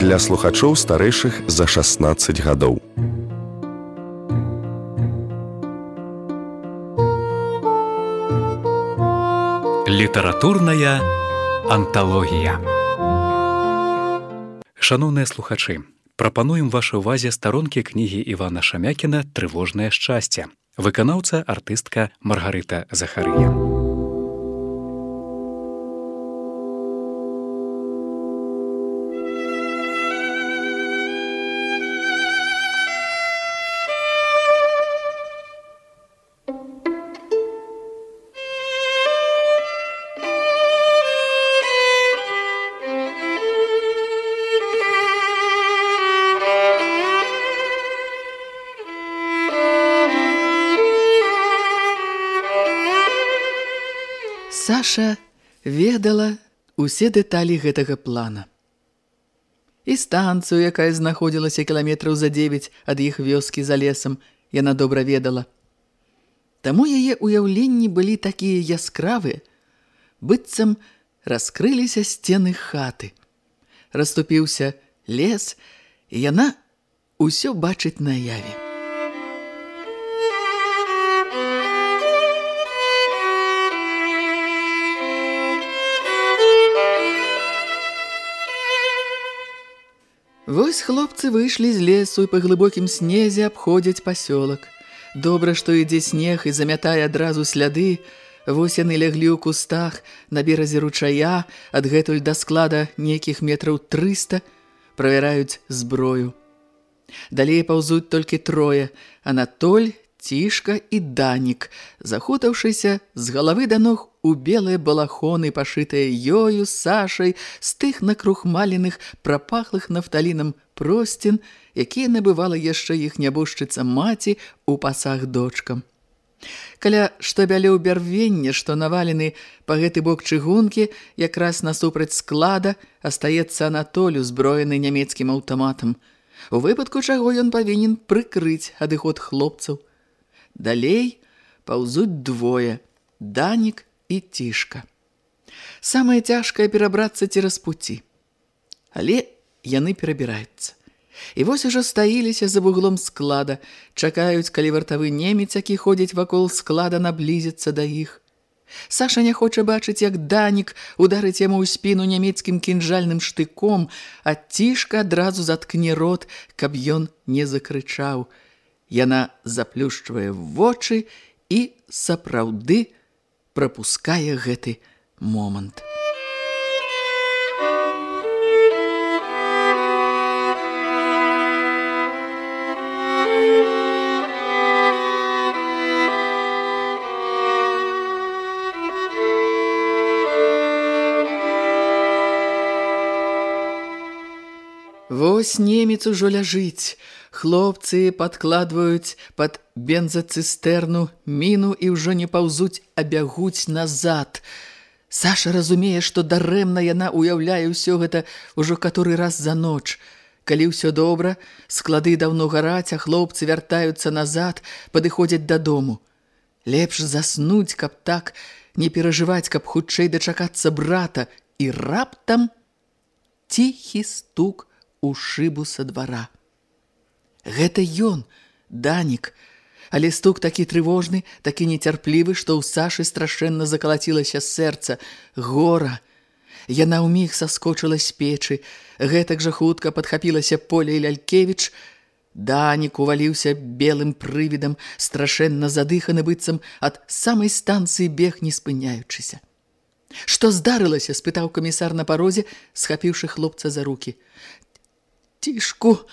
для слухачоў старэйшых за 16 гадоў. Літаратурная анталогія. Шаноўныя слухачы, прапануем вашай увазе старонкі кнігі Івана Шамякіна трывожнае шчасце. Выканаўца артыстка Маргарыта Захарыя. Саша ведала усе дэталі гэтага плана. І станцыю, якая знаходзілася кіламетраў за 9 ад іх вёскі за лесам, яна добра ведала. Таму яе ўяўленні былі такія яскравыя, быццам раскрыліся сцены хаты. Раступіўся лес, і яна ўсё бачыць наяве. Вось хлопцы выйшлі з лесу і па глыбокім снезе абходзяць пасёлак. Добра, што ідзе снег і замятае адразу сляды. Вось яны ляглі ў кустах на беразе ручая, адгэтуль да склада нейкіх метраў 300, правяраюць зброю. Далей паўзуць толькі трое: Анатоль, Цішка і Данік, захутаўшыся з галавы да ног у белыя балахоны, пашытыя ёю, Сашай, з тых накрухмаленых, прапахлых нафталінам просцін, якія набывала яшчэ іх нябожчыца маці ў пасах дочкам. Каля штабялёў бярвення, што навалены па гэты бок чыгункі, якраз насупраць склада, астаецца Анатолю, зброены нямецкім аўтаматам. У выпадку чаго ён павінен прыкрыць адыход хлопцаў. Далей паўзуць двое – Данік і Цішка. Самае цяжкае перабрацца цераз пуці. Але яны перабіраюцца. І вось ужо стаіліся за вуглом склада, чакаюць, калі вартавы немец, які ходзіць вакол склада, наблізіцца да іх. Саша не хоча бачыць, як Данік ударыць яму ў спіну нямецкім кінжальным штыком, а Цішка адразу заткне рот, каб ён не закрычаў – Яна заплюшчвае вочы і сапраўды прапускае гэты момант. Вось немец ужо ляжыць. Хлопцы падкладваюць пад бензацыстэрну міну і ўжо не паўзуць, а бягуць назад. Саша разумее, што дарэмна яна ўяўляе ўсё гэта ўжо каторы раз за ноч. Калі ўсё добра, склады даўно гараць, а хлопцы вяртаюцца назад, падыходзяць дадому. Лепш заснуць, каб так не перажываць, каб хутчэй дачакацца брата, і раптам ціхі стук у шыбу са двара. Гэта ён, Данік. Але стук такі трывожны, такі нецярплівы, што ў Сашы страшэнна закалацілася сэрца. Гора! Яна ўміг саскочыла з печы. Гэтак жа хутка падхапілася Поля Лялькевіч. Данік уваліўся белым прывідам, страшэнна задыханы быццам ад самай станцыі бег не спыняючыся. «Што здарылася?» – спытаў камісар на парозе, схапіўшы хлопца за рукі. «Тішку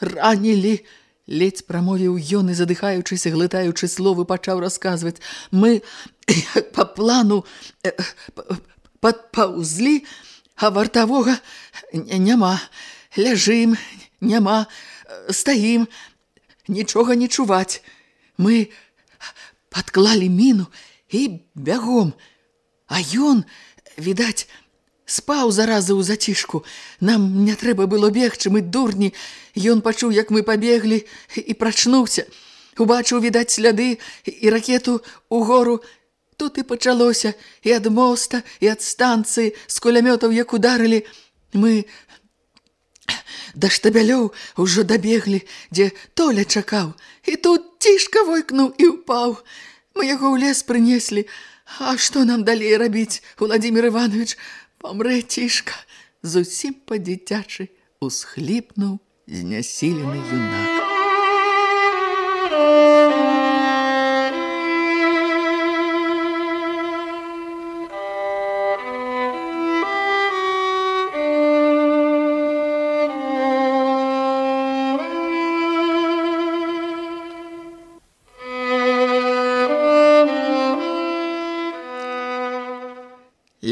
ранілі!» Ледзь прамовіў ён і, задыхаючыся, глытаючы словы, пачаў расказваць. «Мы па плану падпаўзлі, а вартавога няма. Ляжым, няма, стаім, нічога не чуваць. Мы падклалі міну і бягом. А ён, відаць, спаў заразы ў зацішку. Нам не трэба было бегчы, мы дурні. Ён пачуў, як мы пабеглі і прачнуўся. Убачыў, відаць, сляды і ракету ў гору. Тут і пачалося і ад моста, і ад станцыі, з кулямётаў, як ударылі. Мы Да штабялёў ужо дабеглі, дзе Толя чакаў, і тут цішка войкнуў і ўпаў. Мы яго ў лес прынеслі. А што нам далей рабіць, Владзімир Іванович? Памрэ цішка. Зусім па-дзіцячы усхліпнуў знясілены юнак.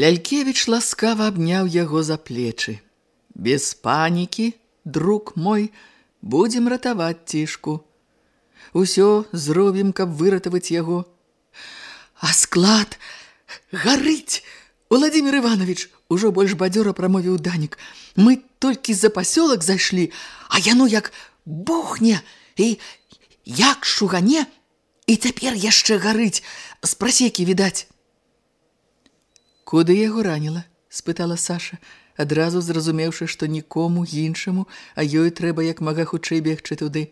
Лялькевіч ласкава абняў яго за плечы. Без панікі, друг мой, будзем ратаваць цішку. Усё зробім, каб выратаваць яго. А склад гарыць! Владимир Иванович, ужо больш бадзёра прамовіў Данік. Мы толькі за пасёлак зайшлі, а яно як бухне і як шугане, і цяпер яшчэ гарыць. З прасекі відаць. Куды яго раніла? спытала Саша, адразу зразумеўшы, што нікому іншаму, а ёй трэба як мага хутчэй бегчы туды.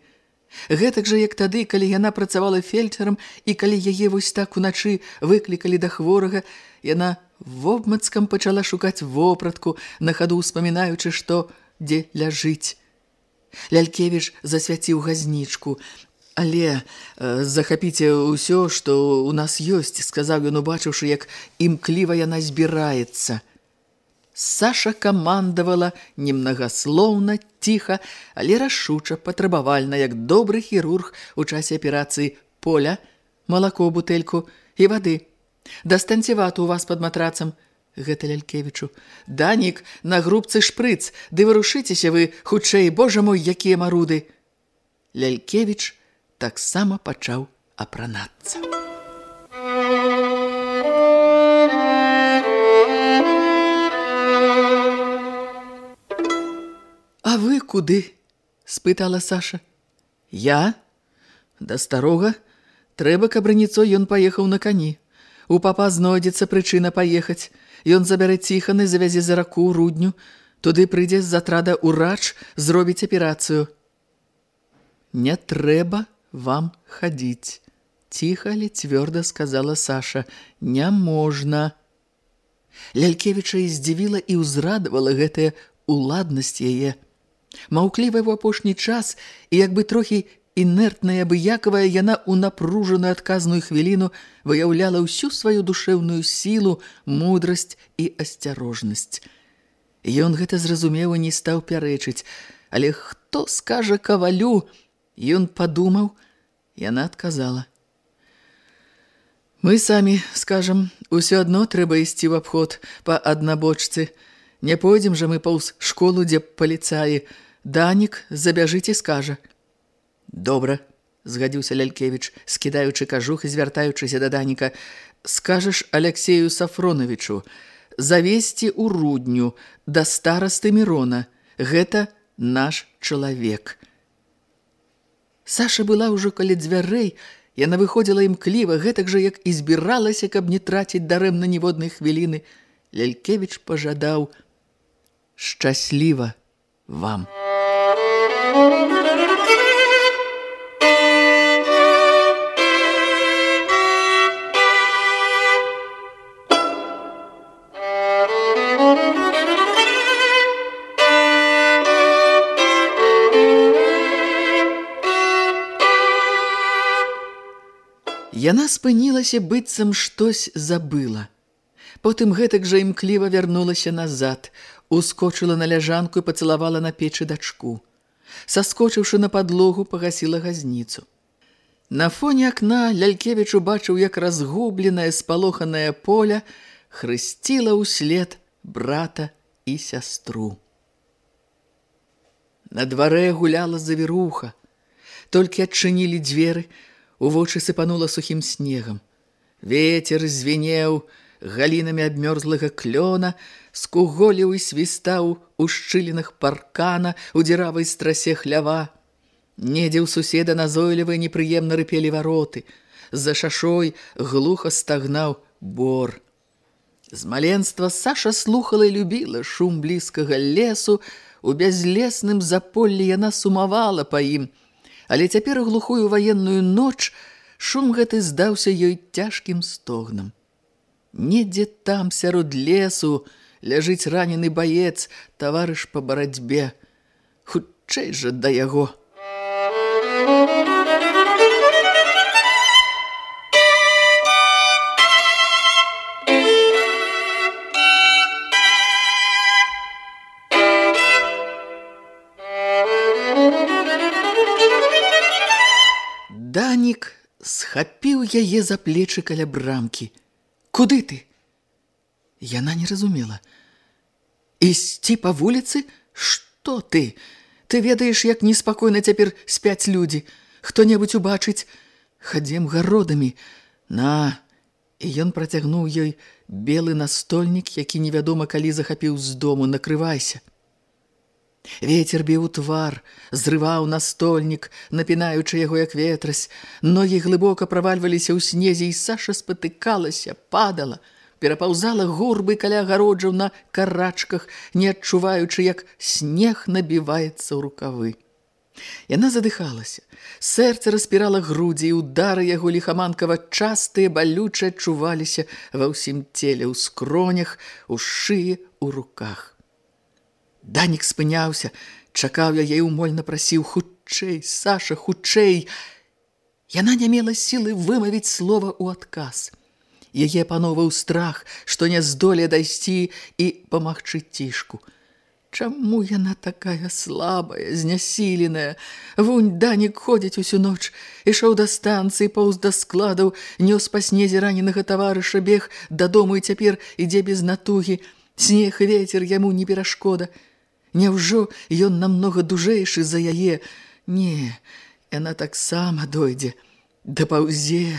Гэтак жа, як тады, калі яна працавала фельчарам і калі яе вось так уначы выклікалі да хворага, яна вобмацкам пачала шукаць вопратку, на хаду ўспамінаючы, што дзе ляжыць. Лялькевіч засвяціў газнічку. Але э, захапіце ўсё, што ў нас ёсць, сказаў ён, убачыўшы, як імкліва яна збіраецца. Саша камандавала немнагаслоўна, ціха, але рашуча, патрабавальна, як добры хірург у часе аперацыі поля, малако бутэльку і вады. Дастаньце вату у вас пад матрацам, гэта Лялькевічу. Данік, на грубцы шпрыц, ды вырушыцеся вы, хутчэй, божа мой, якія маруды. Лялькевіч таксама пачаў апранацца. А вы куды? спытала Саша. Я да старога трэба, каб раніцо ён паехаў на кані. У папа знойдзецца прычына паехаць. Ён забярэ ціханы, завязе за раку рудню, туды прыйдзе з затрада ўрач, зробіць аперацыю. Не трэба вам хадзіць. Ціха, але цвёрда сказала Саша. Не можна. Лялькевіча і здзівіла і ўзрадавала гэтая уладнасць яе. Маўклівая ў апошні час і як бы трохі інертная абыякавая яна ў напружаную адказную хвіліну выяўляла ўсю сваю душэўную сілу, мудрасць і асцярожнасць. Ён гэта зразумеў і не стаў пярэчыць, але хто скажа кавалю, Ён падумаў, яна адказала. Мы самі скажам, усё адно трэба ісці ў абход па аднабочцы. Не пойдзем жа мы паўз школу, дзе паліцаі. Данік забяжыць і скажа. Добра, згадзіўся Лялькевіч, скідаючы кажух і звяртаючыся да Даніка. Скажаш Алексею Сафроновичу, завесці ў рудню да старасты Мірона. Гэта наш чалавек. Саша была ўжо каля дзвярэй, яна выходзіла імкліва, гэтак жа, як і збіралася, каб не траціць дарэмна ніводнай хвіліны. Лялькевіч пажадаў «Шчасліва вам». Яна спынілася быццам штось забыла. Потым гэтак жа імкліва вярнулася назад, ускочыла на ляжанку і пацалавала на печы дачку. Саскочыўшы на падлогу, пагасіла газніцу. На фоне акна Лялькевіч убачыў, як разгубленае спалоханае поля хрысціла ўслед брата і сястру. На дварэ гуляла завіруха. Толькі адчынілі дзверы, У вочы сыпанула сухім снегам. Ветер звенеў галінамі абмёрзлага клёна, скуголіў і свістаў у шчылінах паркана, у дзіравай страсе хлява. Недзе ў суседа назойлівыя непрыемна рыпелі вароты. За шашой глуха стагнаў бор. З маленства Саша слухала і любіла шум блізкага лесу, У бязлесным заполлі яна сумавала па ім, але цяпер у глухую ваенную ноч шум гэты здаўся ёй цяжкім стогнам. Недзе там, сярод лесу, ляжыць ранены баец, таварыш па барацьбе. Хутчэй жа да яго. Данік схапіў яе за плечы каля брамкі. Куды ты? Яна не разумела. Ісці па вуліцы? Што ты? Ты ведаеш, як неспакойна цяпер спяць людзі. Хто-небудзь убачыць? Хадзем гародамі. На! І ён працягнуў ёй белы настольнік, які невядома калі захапіў з дому. Накрывайся. Вецер біў твар, зрываў настольнік, напінаючы яго як ветрась. Ногі глыбока правальваліся ў снезе, і Саша спатыкалася, падала, перапаўзала гурбы каля гароджаў на карачках, не адчуваючы, як снег набіваецца ў рукавы. Яна задыхалася. Сэрца распірала грудзі, і удары яго ліхаманкава частыя балючыя адчуваліся ва ўсім целе, ў скронях, у шыі, у руках. Данік спыняўся, чакаў яе умольна прасіў хутчэй, Саша, хутчэй. Яна не мела сілы вымавіць слова ў адказ. Яе пановаў страх, што не здоле дайсці і памагчы цішку. Чаму яна такая слабая, знясіленая? Вунь Данік ходзіць усю ноч, ішоў да станцыі, паўз да складаў, нёс па снезе раненага таварыша бег дадому і цяпер ідзе без натугі. Снег і вецер яму не перашкода. Няўжо ён намнога дужэйшы за яе? Не, яна таксама дойдзе. Да паўзе,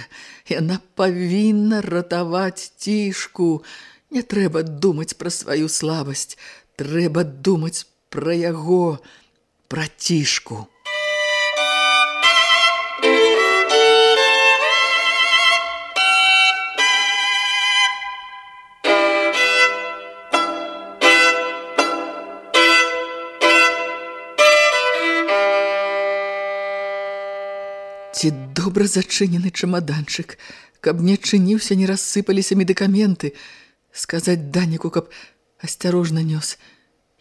яна павінна ратаваць цішку. Не трэба думаць пра сваю слабасць, трэба думаць пра яго, пра цішку. Добра зачынены чамаданчык, каб не чыніўся, не рассыпаліся медыкаменты, сказаць Даніку, каб асцярожна нёс.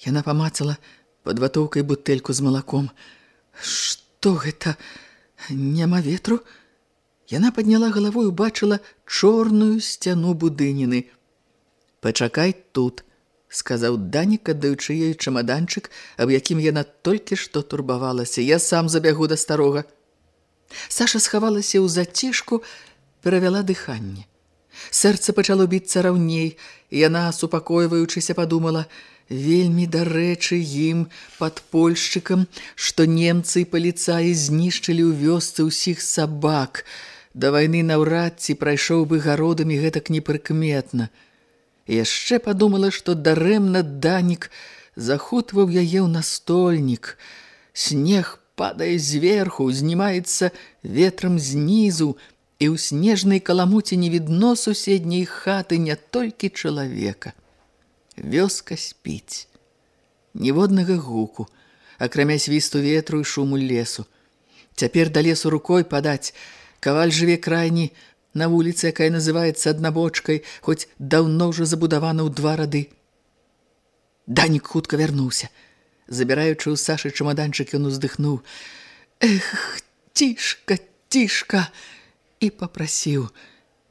Яна памацала пад ватоўкай бутэльку з малаком. Што гэта? Няма ветру? Яна падняла галаву і убачыла чорную сцяну будыніны. Пачакай тут, сказаў Данік, аддаючы ёй чамаданчык, аб якім яна толькі што турбавалася. Я сам забягу да старога. Саша схавалася ў зацішку, перавяла дыханне. Сэрца пачало біцца раўней, і яна, супакойваючыся, падумала, вельмі дарэчы ім, падпольшчыкам, што немцы і паліцаі знішчылі ў вёсцы ўсіх сабак. Да вайны наўрад ці прайшоў бы гародамі гэтак непрыкметна. Яшчэ падумала, што дарэмна Данік захутваў яе ў настольнік. Снег падае зверху, знімаецца ветрам знізу, і ў снежнай каламуці не відно суседняй хаты не толькі чалавека. Вёска спіць. Ніводнага гуку, акрамя свісту ветру і шуму лесу. Цяпер да лесу рукой падаць, каваль жыве крайні на вуліцы, якая называецца аднабочкай, хоць даўно ўжо забудавана ў два рады. Данік хутка вярнуўся. Забіраючы ў Сашы чамаданчык, ён уздыхнуў. Эх, цішка, цішка! І папрасіў.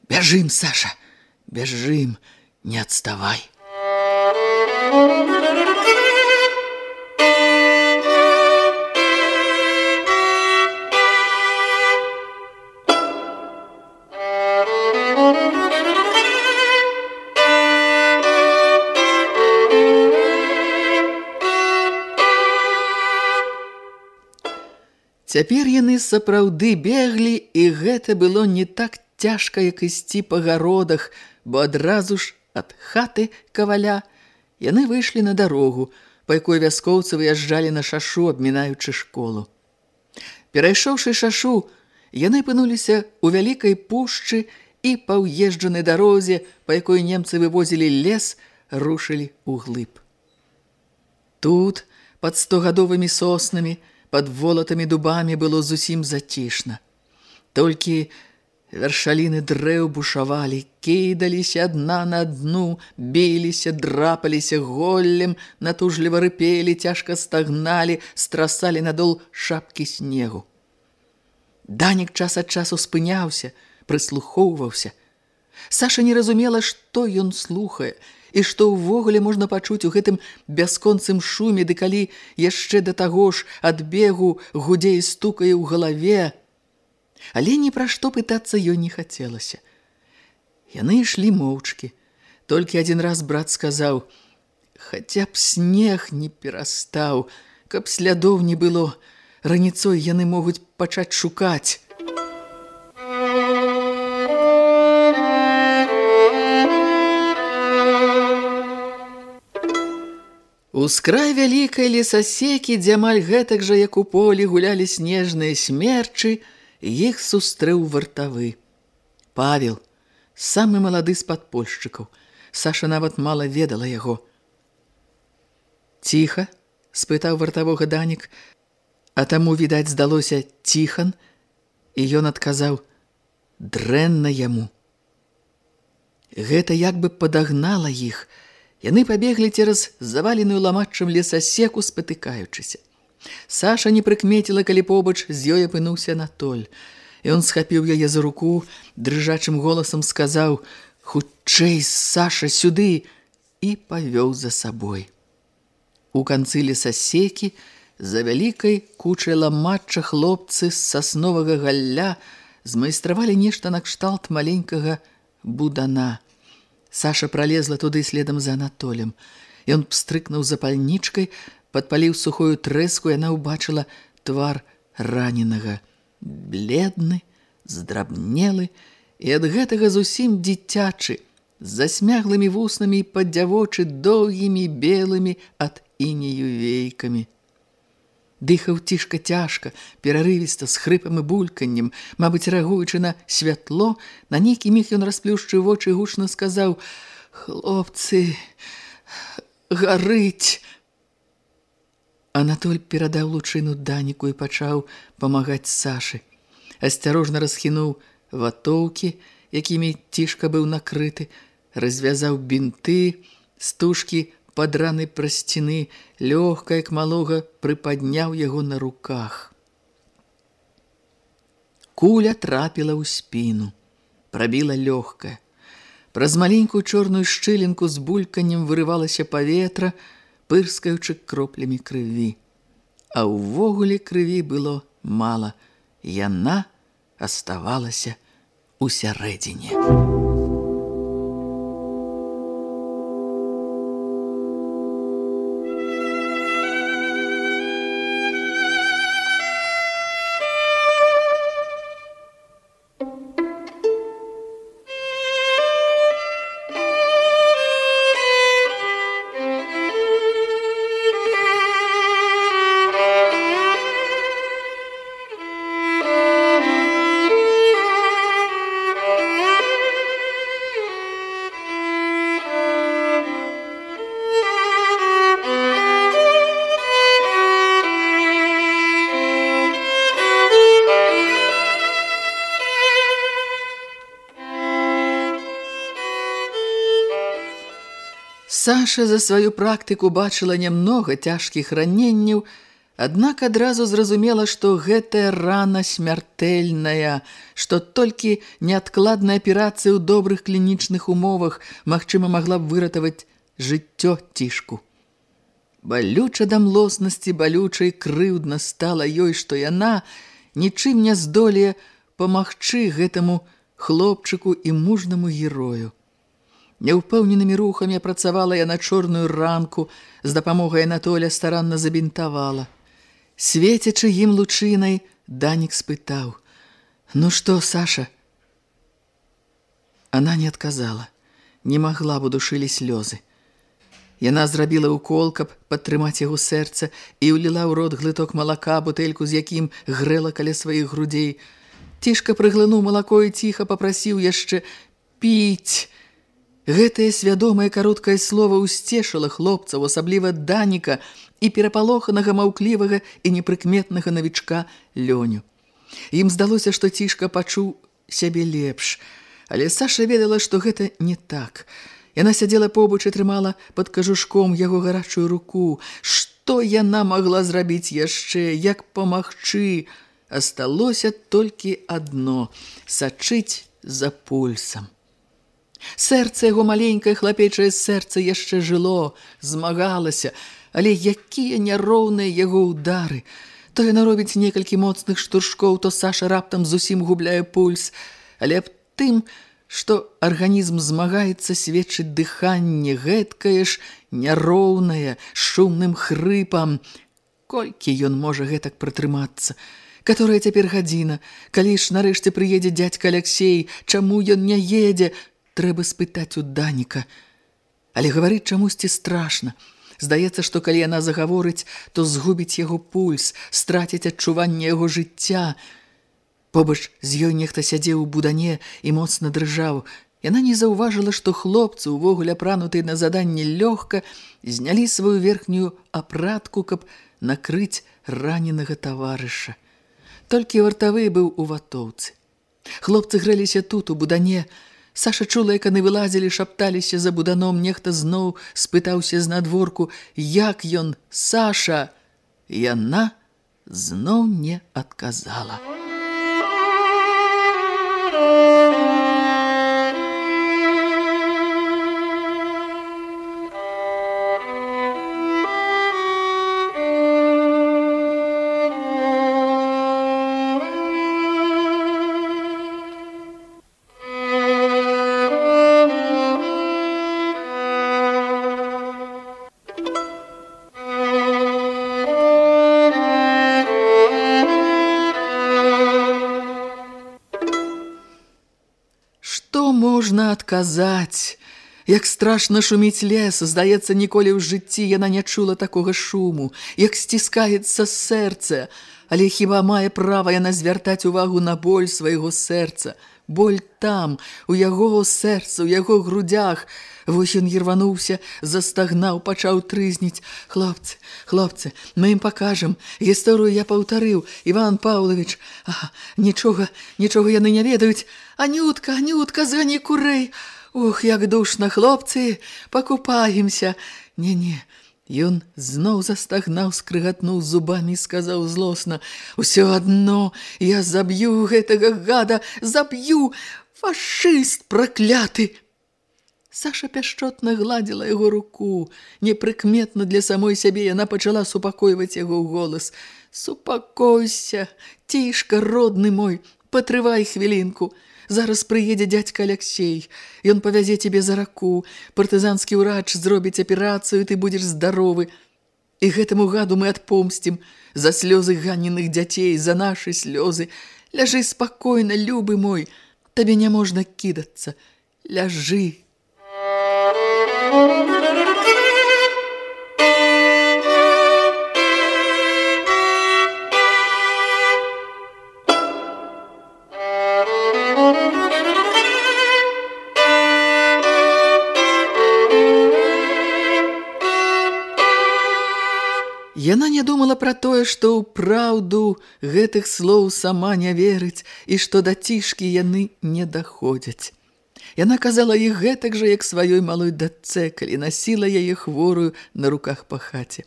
Бяжым, Саша, бяжым, не адставай. Цяпер яны сапраўды беглі, і гэта было не так цяжка, як ісці па гародах, бо адразу ж ад хаты каваля яны выйшлі на дарогу, па якой вяскоўцы выязджалі на шашу, абмінаючы школу. Перайшоўшы шашу, яны пынуліся ў вялікай пушчы і па ўезджанай дарозе, па якой немцы вывозілі лес, рушылі ў глыб. Тут, пад стогадовымі соснамі, пад волатамі дубамі было зусім зацішна. Толькі вяршаліны дрэў бушавалі, кідаліся адна на дну, біліся, драпаліся голлем, натужліва рыпелі, цяжка стагналі, страсалі надол шапкі снегу. Данік час ад часу спыняўся, прыслухоўваўся. Саша не разумела, што ён слухае, і што ўвогуле можна пачуць у гэтым бясконцым шуме, ды калі яшчэ да таго ж ад бегу гудзей стукае ў галаве. Але ні пра што пытацца ёй не хацелася. Яны ішлі моўчкі. Толькі адзін раз брат сказаў: « Хаця б снег не перастаў, каб слядоў не было, раніцой яны могуць пачаць шукаць. Ускрай вялікай лесасекі, дзе амаль гэтак жа, як у полі, гулялі снежныя смерчы, іх сустрэў вартавы. Павел, самы малады з падпольшчыкаў. Саша нават мала ведала яго. Ціха, спытаў вартавога Данік, а таму, відаць, здалося ціхан, і ён адказаў: дрэнна яму. Гэта як бы падагнала іх, Яны пабеглі цераз заваленую ламаччым лесасеку, спатыкаючыся. Саша не прыкмеціла, калі побач з ёй апынуўся Анатоль. І он схапіў яе за руку, дрыжачым голасам сказаў: « Хутчэй, Саша, сюды! і павёў за сабой. У канцы лесасекі, за вялікай кучай ламачча хлопцы з сасновага галля змайстравалі нешта накшталт маленькага будана – Саша пролезла туды следам за Анатолем. Ён пстрыкнуў запальнічкай, падпаліў сухую трэску, яна ўбачыла твар раненага. Бледны, здрабнелы, і ад гэтага зусім дзіцячы, з засмяглымі вуснамі і паддзявочы доўгімі белымі ад інею вейкамі. Дыхаў цішка цяжка, перарывіста, з хрыпам і бульканнем, мабыць, рэагуючы на святло, на нейкі міг ён расплюшчыў вочы і гучна сказаў: « Хлопцы, гарыць! Анатоль перадаў лучыну Даніку і пачаў памагаць Сашы. Асцярожна расхінуў ватоўкі, якімі цішка быў накрыты, развязаў бінты, стужкі пад ранай прасціны, лёгка, як малога, прыпадняў яго на руках. Куля трапіла ў спіну, прабіла лёгкая. Праз маленькую чорную шчылінку з бульканнем вырывалася паветра, пырскаючы кроплямі крыві. А ўвогуле крыві было мала. Яна аставалася ў сярэдзіне. Саша за сваю практыку бачыла нямнога цяжкіх раненняў, аднак адразу зразумела, што гэтая рана смяртэльная, што толькі неадкладная аперацыя ў добрых клінічных умовах магчыма магла б выратаваць жыццё цішку. Балюча да млоснасці балючай крыўдна стала ёй, што яна нічым не здолее памагчы гэтаму хлопчыку і мужнаму герою. Няўпэўненымі рухамі апрацавала яна чорную ранку, з дапамогай Анатоля старанна забінтавала. Свецячы ім лучынай, Данік спытаў: « Ну што, Саша? Она не адказала, не магла б удушылі слёзы. Яна зрабіла укол, каб падтрымаць яго сэрца і ўліла ў рот глыток малака, бутэльку, з якім грэла каля сваіх грудзей. Цішка прыглынуў малако і ціха папрасіў яшчэ піць. Гэтае свядомае кароткае слова ўсцешыла хлопцаў, асабліва Даніка і перапалоханага маўклівага і непрыкметнага навічка Лёню. Ім здалося, што цішка пачуў сябе лепш, але Саша ведала, што гэта не так. Яна сядзела побач і трымала пад кажушком яго гарачую руку. Што яна магла зрабіць яшчэ, як памагчы? Асталося толькі адно сачыць за пульсам. Сэрца яго маленькае хлапечае сэрца яшчэ жыло, змагалася, але якія няроўныя яго ўдары. То яна робіць некалькі моцных штуршкоў, то Саша раптам зусім губляе пульс, але аб тым, што арганізм змагаецца сведчыць дыханне, гэткае ж няроўнае, шумным хрыпам. Колькі ён можа гэтак пратрымацца? Каторая цяпер гадзіна? Калі ж нарэшце прыедзе дядька Алексей, чаму ён не едзе? Трэба спытаць у Даніка. Але гаварыць чамусьці страшна. Здаецца, што калі яна загаворыць, то згубіць яго пульс, страціць адчуванне яго жыцця. Побач з ёй нехта сядзеў у будане і моцна дрыжаў. Яна не заўважыла, што хлопцы, увогуле апранутыя на заданне лёгка, знялі сваю верхнюю апратку, каб накрыць раненага таварыша. Толькі вартавы быў у ватоўцы. Хлопцы грэліся тут, у будане, Саша чула, як яны вылазілі, шапталіся за буданом, нехта зноў спытаўся з надворку, як ён, Саша, яна зноў не адказала. Можна адказаць? Як страшна шуміць лес, здаецца, ніколі ў жыцці яна не чула такога шуму, як сціскаецца сэрца, але хіба мае права яна звяртаць увагу на боль свайго сэрца. Боль там, у яго сэрца, у яго грудях. Вось ён ірвануўся, застагнаў, пачаў трызніць. Хлопцы, хлопцы, мы ім пакажам. Гісторыю я паўтарыў, Іван Паўлавіч. А, нічога, нічога яны не ведаюць. Анютка, Анютка, згані курэй. Ух, як душна, хлопцы, пакупаемся. Не-не, Ён зноў застагнаў, скрыгатнуў зубамі і сказаў злосна: « Усё адно, я заб'ю гэтага гада, заб'ю, фашыст пракляты! Саша пяшчотна гладзіла яго руку. Непрыкметна для самой сябе яна пачала супакойваць яго ў голас. Супакойся, цішка, родны мой, патрывай хвілінку. Зараз прыедзе дядька Алексей. Ён павязе цябе за раку. Партызанскі ўрач зробіць аперацыю, ты будзеш здаровы. І гэтаму гаду мы адпомсцім за слёзы ганеных дзяцей, за нашы слёзы. Ляжы спакойна, любы мой, табе не можна кідацца. Ляжы. Яна не думала пра тое, што ў праўду гэтых слоў сама не верыць і што да цішкі яны не даходзяць. Яна казала іх гэтак жа, як сваёй малой дачцэ, калі насіла яе хворую на руках па хаце.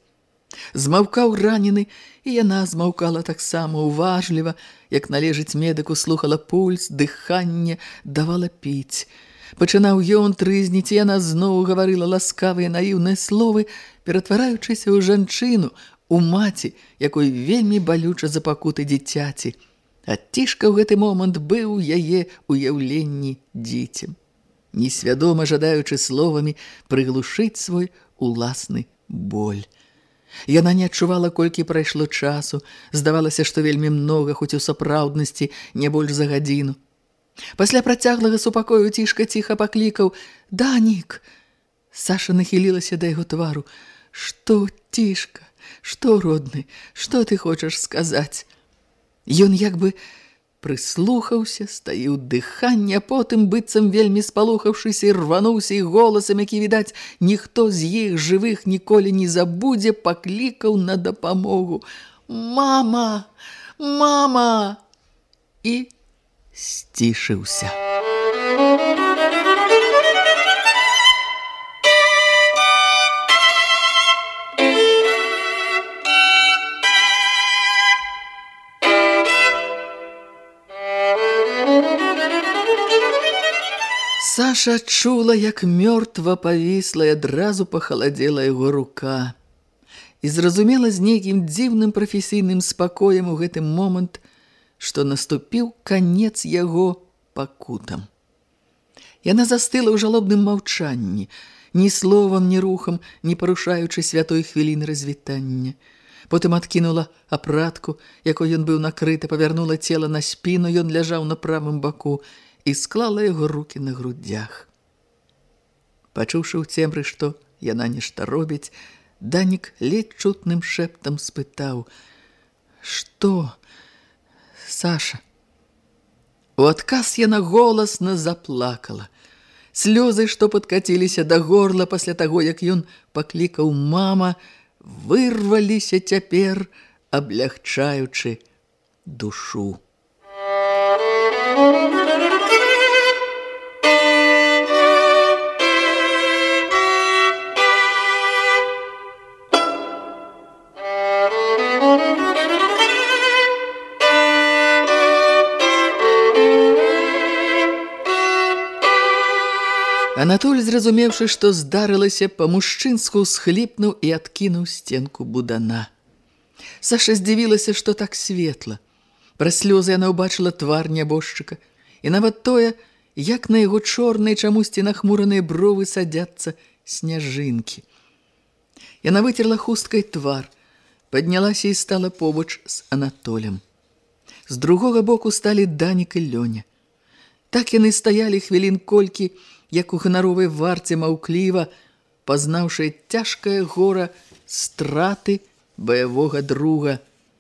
Змаўкаў ранены, і яна змаўкала таксама уважліва, як належыць медыку, слухала пульс, дыханне, давала піць. Пачынаў ён трызніць, яна зноў гаварыла ласкавыя наіўныя словы, ператвараючыся ў жанчыну, у маці, якой вельмі балюча за пакуты дзіцяці. А цішка ў гэты момант быў яе уяўленні дзіцем, несвядома жадаючы словамі прыглушыць свой уласны боль. Яна не адчувала, колькі прайшло часу, здавалася, што вельмі многа, хоць у сапраўднасці не больш за гадзіну. Пасля працяглага супакою цішка ціха паклікаў: "Данік!" Саша нахілілася да яго твару. "Што, цішка? Што, родны? Што ты хочаш сказаць?" Ён як бы прыслухаўся, стаіў дыханне, а потым быццам вельмі спалухаўшыся і рвануўся і голасам, які, відаць, ніхто з іх жывых ніколі не забудзе, паклікаў на дапамогу. «Мама! Мама!» і сцішыўся. Саша чула, як мёртва павісла і адразу пахаладзела яго рука. І зразумела з нейкім дзіўным прафесійным спакоем у гэтым момант, што наступіў канец яго пакутам. Яна застыла ў жалобным маўчанні, ні словам, ні рухам, не парушаючы святой хвіліны развітання. Потым адкінула апратку, якой ён быў накрыты, павярнула цела на спіну, ён ляжаў на правым баку, і склала яго руки на грудях. Пачуўшы ў цемры, што яна нешта робіць, Данік ледь чутным шэптам спытаў: « Што, Саша? У адказ яна голасна заплакала. Слёзы, што падкаціліся да горла пасля таго, як ён паклікаў мама, вырваліся цяпер, аблягчаючы душу. Анатоль, зразумеўшы, што здарылася, па-мужчынску схліпнуў і адкінуў сценку будана. Саша здзівілася, што так светла. Праз слёзы яна ўбачыла твар нябожчыка, і нават тое, як на яго чорныя чамусьці нахмураныя бровы садзяцца сняжынкі. Яна выцерла хусткай твар, паднялася і стала побач з Анатолем. З другога боку сталі Данік і Лёня. Так яны стаялі хвілін колькі, як у ганаровай варце маўкліва, пазнаўшы цяжкае гора страты баявога друга,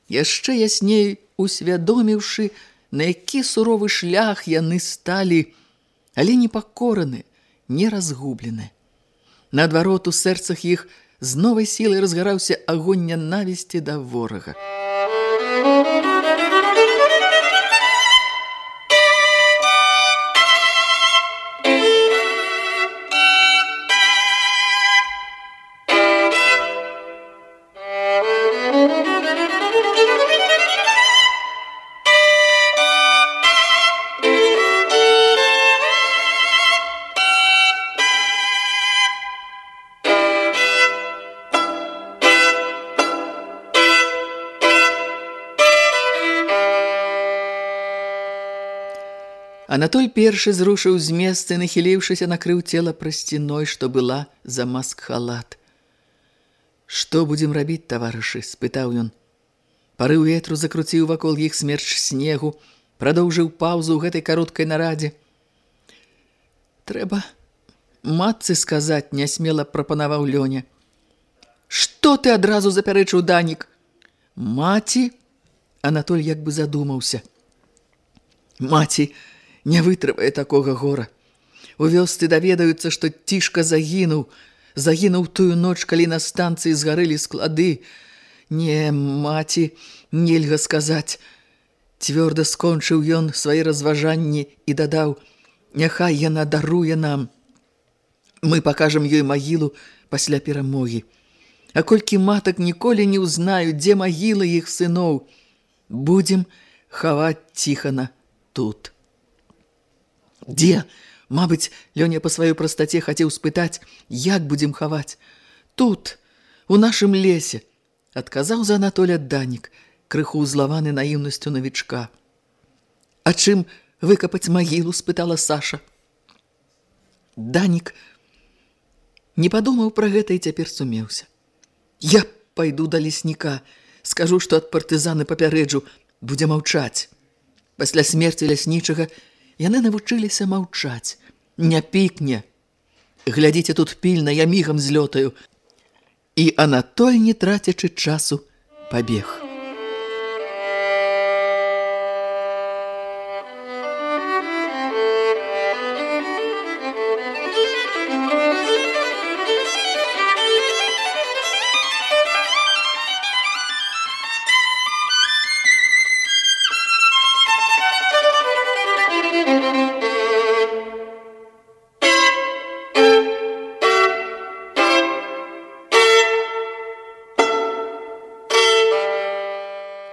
яшчэ ясней усвядоміўшы, на які суровы шлях яны сталі, але не пакораны, не разгублены. Наадварот у сэрцах іх з новай сілай разгараўся агонь нянавісці да ворага. Анатоль першы зрушыў з месца, нахіліўшыся, накрыў цела прасціной, што была за маск-халат. «Што будзем рабіць, таварышы?» – спытаў ён. Парыў ветру закруціў вакол іх смерч снегу, прадоўжыў паўзу ў гэтай кароткай нарадзе. «Трэба матцы сказаць», – нясмела прапанаваў Лёня. «Што ты адразу запярэчыў, Данік?» «Маці?» – Анатоль як бы задумаўся. «Маці!» Не вытрывае такога гора. У вёсцы даведаюцца, што цішка загінуў, загінуў тую ноч, калі на станцыі згарэлі склады. Не, маці, нельга сказаць. Цвёрда скончыў ён свае разважанні і дадаў: Няхай яна даруе нам. Мы пакажам ёй магілу пасля перамогі. А колькі матак ніколі не ўзнаю, дзе магілы іх сыноў, будзем хаваць ціхана тут. Дзе? Мабыць, Лёня па сваёй прастаце хацеў спытаць, як будзем хаваць. Тут, у нашым лесе, адказаў за Анатоля Данік, крыху ўзлаваны наіўнасцю навічка. А чым выкапаць магілу, спытала Саша. Данік не падумаў пра гэта і цяпер сумеўся. Я пайду да лесніка, скажу, што ад партызаны папярэджу, будзе маўчаць. Пасля смерці ляснічага Яны навучыліся маўчаць. Не пікне. Глядзіце тут пільна, я мігам злётаю. І Анатоль, не трацячы часу, пабег.